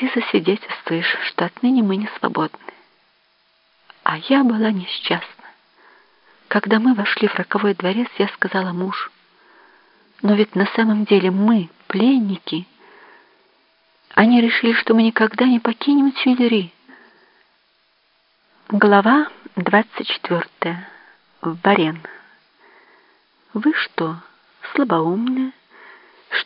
ты засвидетельствуешь, что отныне мы не свободны. А я была несчастна. Когда мы вошли в роковой дворец, я сказала мужу, но ведь на самом деле мы пленники. Они решили, что мы никогда не покинем Тюильри. Глава 24. В Барен. Вы что, слабоумная?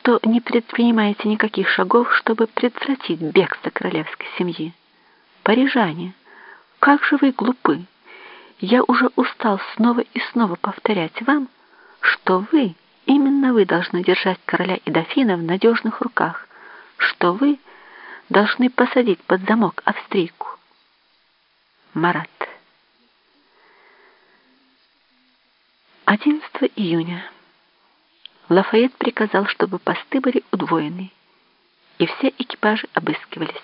Что не предпринимаете никаких шагов, чтобы предотвратить бегство королевской семьи. Парижане, как же вы глупы! Я уже устал снова и снова повторять вам, что вы, именно вы должны держать короля и дофина в надежных руках, что вы должны посадить под замок австрийку. Марат. 11 июня. Лафайет приказал, чтобы посты были удвоены, и все экипажи обыскивались.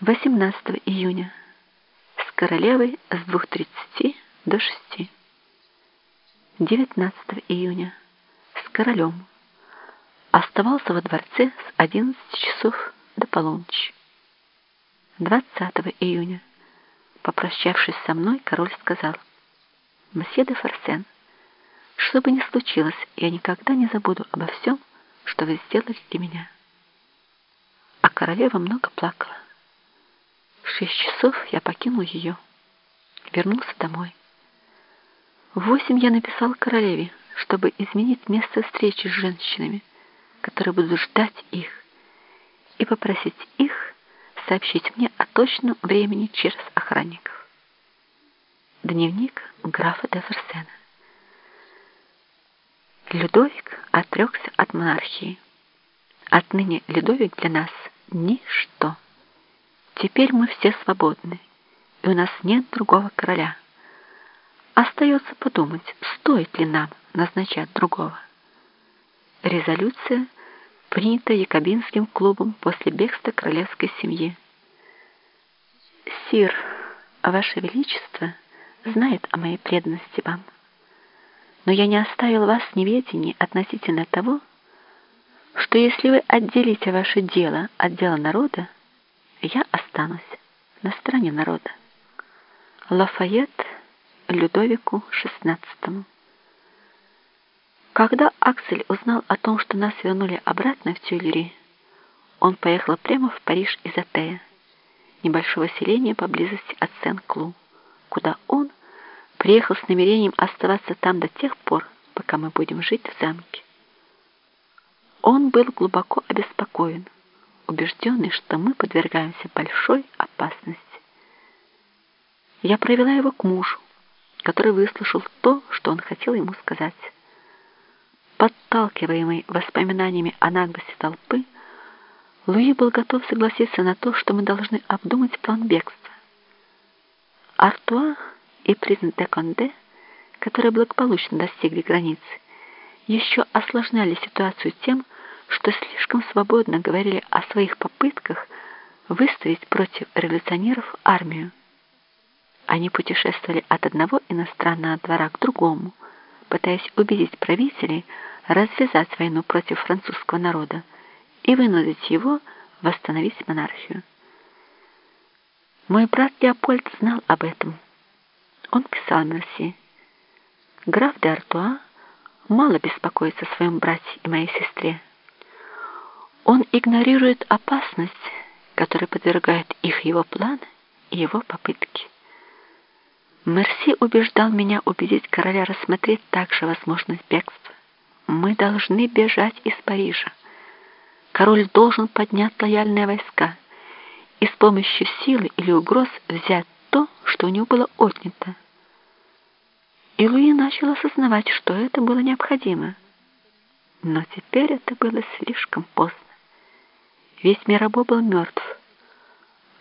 18 июня. С королевой с 2.30 до 6. 19 июня. С королем. Оставался во дворце с 11 часов до полуночи. 20 июня. Попрощавшись со мной, король сказал, «Мсье де Форсен, что бы ни случилось, я никогда не забуду обо всем, что вы сделали для меня. А королева много плакала. В шесть часов я покинул ее, вернулся домой. В восемь я написал королеве, чтобы изменить место встречи с женщинами, которые будут ждать их, и попросить их сообщить мне о точном времени через охранников. Дневник графа де. Людовик отрекся от монархии. Отныне Людовик для нас — ничто. Теперь мы все свободны, и у нас нет другого короля. Остается подумать, стоит ли нам назначать другого. Резолюция принята Якобинским клубом после бегства королевской семьи. Сир, Ваше Величество знает о моей преданности вам но я не оставил вас в неведении относительно того, что если вы отделите ваше дело от дела народа, я останусь на стороне народа. Лафайет Людовику XVI. Когда Аксель узнал о том, что нас вернули обратно в Тюильри, он поехал прямо в Париж из Атея, небольшого селения поблизости от Сен-Клу, куда он приехал с намерением оставаться там до тех пор, пока мы будем жить в замке. Он был глубоко обеспокоен, убежденный, что мы подвергаемся большой опасности. Я провела его к мужу, который выслушал то, что он хотел ему сказать. Подталкиваемый воспоминаниями о наглости толпы, Луи был готов согласиться на то, что мы должны обдумать план бегства. Артуа и принц де Конде, которые благополучно достигли границы, еще осложняли ситуацию тем, что слишком свободно говорили о своих попытках выставить против революционеров армию. Они путешествовали от одного иностранного двора к другому, пытаясь убедить правителей развязать войну против французского народа и вынудить его восстановить монархию. Мой брат Леопольд знал об этом он писал Мерси. Граф де Артуа мало беспокоится о своем брате и моей сестре. Он игнорирует опасность, которая подвергает их его планы и его попытки. Мерси убеждал меня убедить короля рассмотреть также возможность бегства. Мы должны бежать из Парижа. Король должен поднять лояльные войска и с помощью силы или угроз взять что у него было отнято. И Луи начал осознавать, что это было необходимо. Но теперь это было слишком поздно. Весь Мирабо был мертв,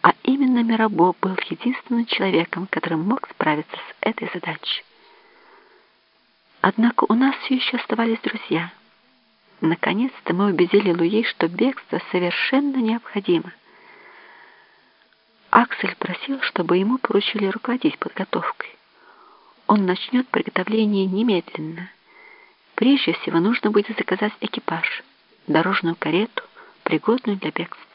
а именно Мирабо был единственным человеком, который мог справиться с этой задачей. Однако у нас все еще оставались друзья. Наконец-то мы убедили Луи, что бегство совершенно необходимо. Аксель просил, чтобы ему поручили руководить подготовкой. Он начнет приготовление немедленно. Прежде всего нужно будет заказать экипаж, дорожную карету, пригодную для бегства.